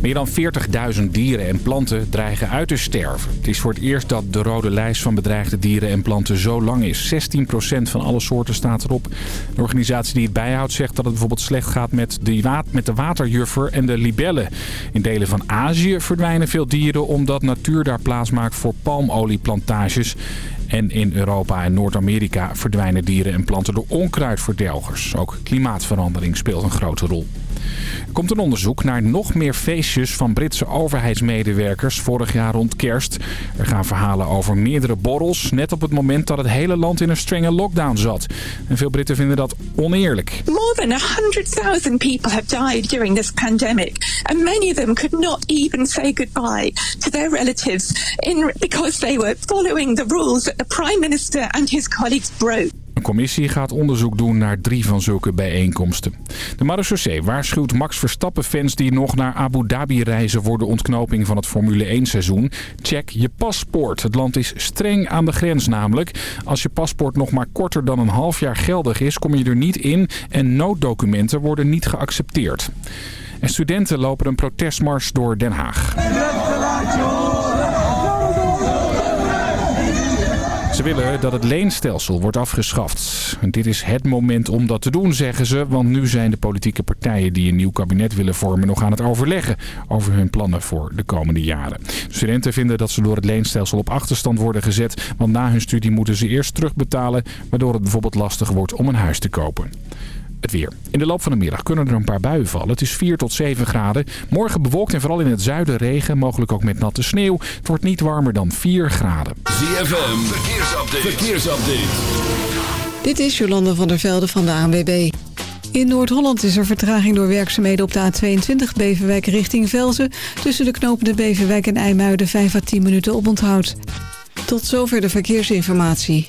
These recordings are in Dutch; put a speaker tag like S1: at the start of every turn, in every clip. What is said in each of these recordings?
S1: Meer dan 40.000 dieren en planten dreigen uit te sterven. Het is voor het eerst dat de rode lijst van bedreigde dieren en planten zo lang is. 16% van alle soorten staat erop. De organisatie die het bijhoudt zegt dat het bijvoorbeeld slecht gaat met de, met de waterjuffer en de libellen. In delen van Azië verdwijnen veel dieren omdat natuur daar plaats maakt voor palmolieplantages. En in Europa en Noord-Amerika verdwijnen dieren en planten door onkruidverdelgers. Ook klimaatverandering speelt een grote rol. Er komt een onderzoek naar nog meer feestjes van Britse overheidsmedewerkers vorig jaar rond kerst. Er gaan verhalen over meerdere borrels, net op het moment dat het hele land in een strenge lockdown zat. En veel Britten vinden dat oneerlijk.
S2: More than 100.000 people have died during this pandemic. And many of them could not even say goodbye to their relatives in, because they were following the rules that the Prime Minister and his colleagues broke.
S1: Een commissie gaat onderzoek doen naar drie van zulke bijeenkomsten. De marechaussee waarschuwt Max Verstappen-fans die nog naar Abu Dhabi reizen... voor de ontknoping van het Formule 1-seizoen. Check je paspoort. Het land is streng aan de grens namelijk. Als je paspoort nog maar korter dan een half jaar geldig is, kom je er niet in... en nooddocumenten worden niet geaccepteerd. En studenten lopen een protestmars door Den Haag. Ze willen dat het leenstelsel wordt afgeschaft. dit is het moment om dat te doen, zeggen ze. Want nu zijn de politieke partijen die een nieuw kabinet willen vormen nog aan het overleggen over hun plannen voor de komende jaren. Studenten vinden dat ze door het leenstelsel op achterstand worden gezet. Want na hun studie moeten ze eerst terugbetalen, waardoor het bijvoorbeeld lastig wordt om een huis te kopen. Het weer. In de loop van de middag kunnen er een paar buien vallen. Het is 4 tot 7 graden. Morgen bewolkt en vooral in het zuiden regen. Mogelijk ook met natte sneeuw. Het wordt niet warmer dan 4 graden.
S3: ZFM. Verkeersupdate.
S4: Dit is Jolanda van der Velde van de ANWB. In Noord-Holland is er vertraging door werkzaamheden op de A22 Beverwijk richting Velzen. Tussen de knopende Beverwijk en IJmuiden 5 à 10 minuten op onthoud. Tot zover de verkeersinformatie.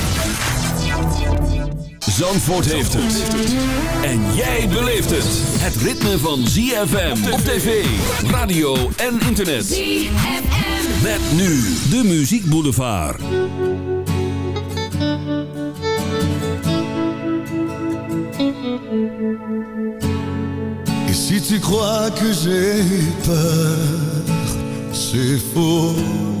S3: Zandvoort heeft het. En jij beleeft het. Het ritme van ZFM op tv, radio en internet. ZFM. Met nu de Muziek Boulevard.
S5: si tu crois que j'ai peur, c'est faux.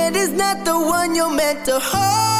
S6: And it's not the one you're meant to hold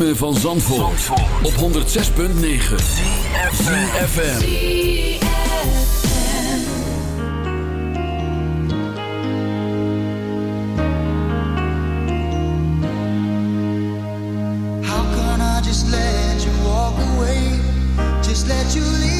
S5: ritme van Zandvoort, Zandvoort. op 106.9 CFFM How
S7: can I just
S8: let you walk away Just
S9: let you leave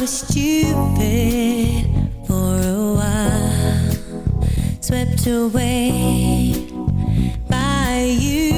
S10: was stupid for a while, swept away by you.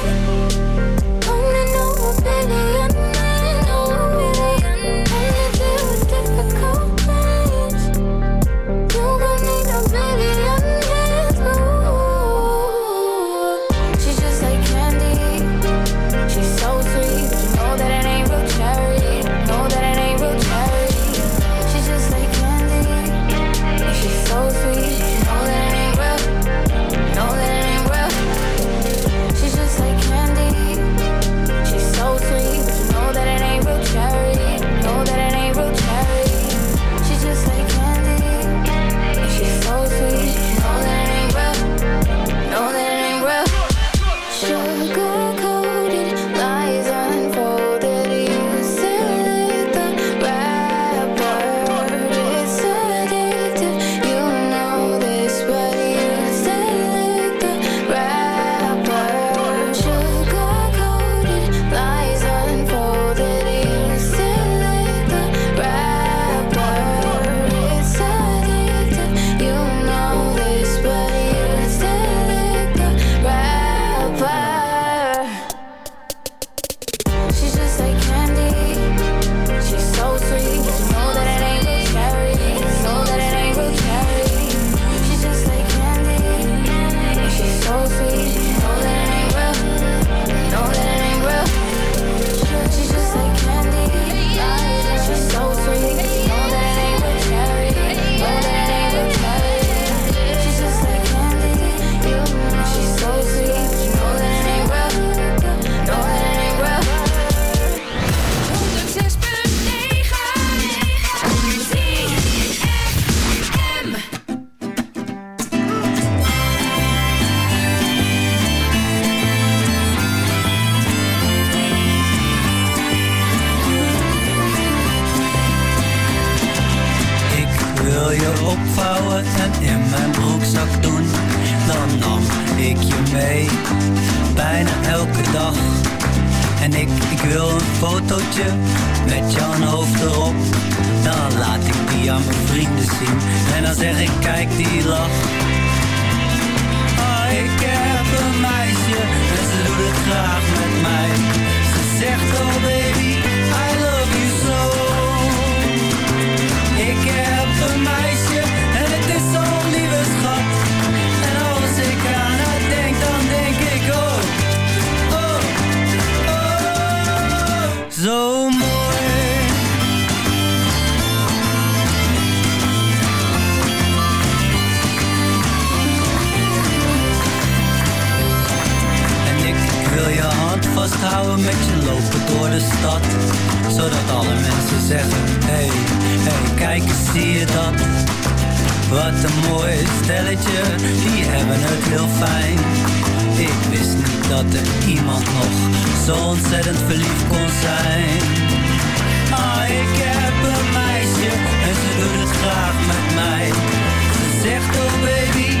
S11: dat iemand nog zo ontzettend verliefd kon zijn. maar ik heb een meisje en ze doet het graag met mij. Ze zegt, oh baby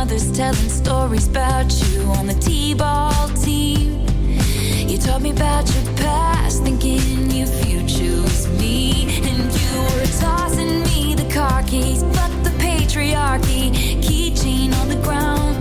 S12: others telling stories about you on the T-ball team. You taught me about your past, thinking if you choose me, and you were tossing me the car keys, but the patriarchy, keychain on the ground.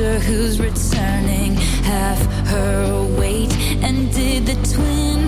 S6: who's returning half her weight and did the twin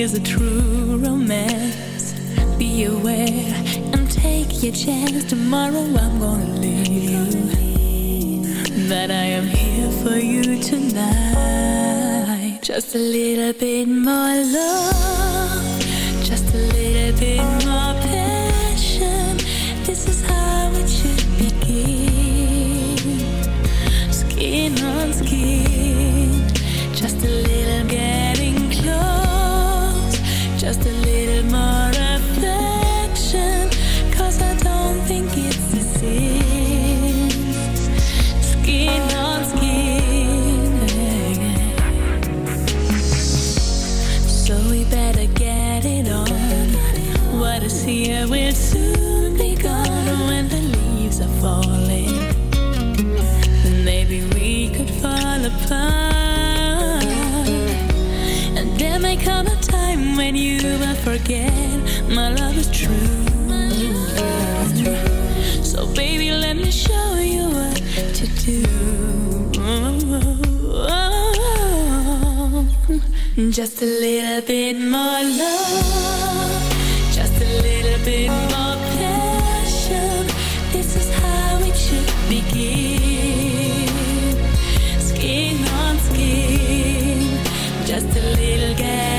S6: is a true romance. Be aware and take your chance. Tomorrow I'm gonna leave. That I am here for you tonight. Just a little bit more love. Just a little bit more passion. This is how it should begin. Skin on skin. forget my love is true. So baby, let me show you what to do. Just a little bit more love, just a little bit more passion. This is how it should begin. Skin on skin, just a little gas.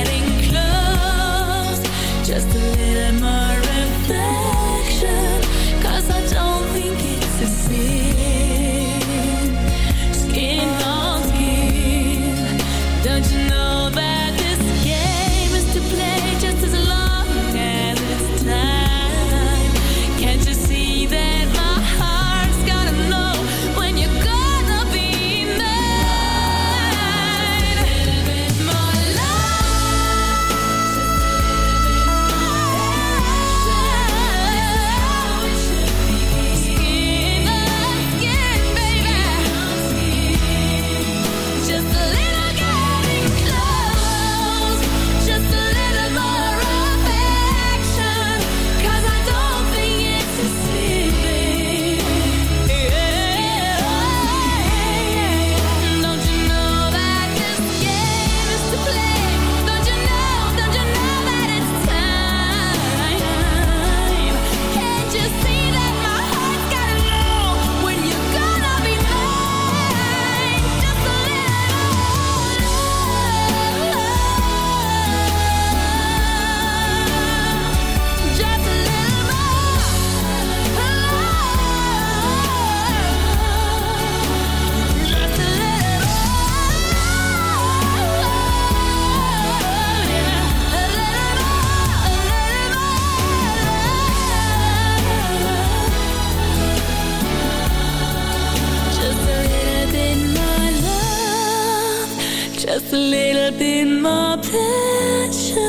S6: just a little bit more
S3: passion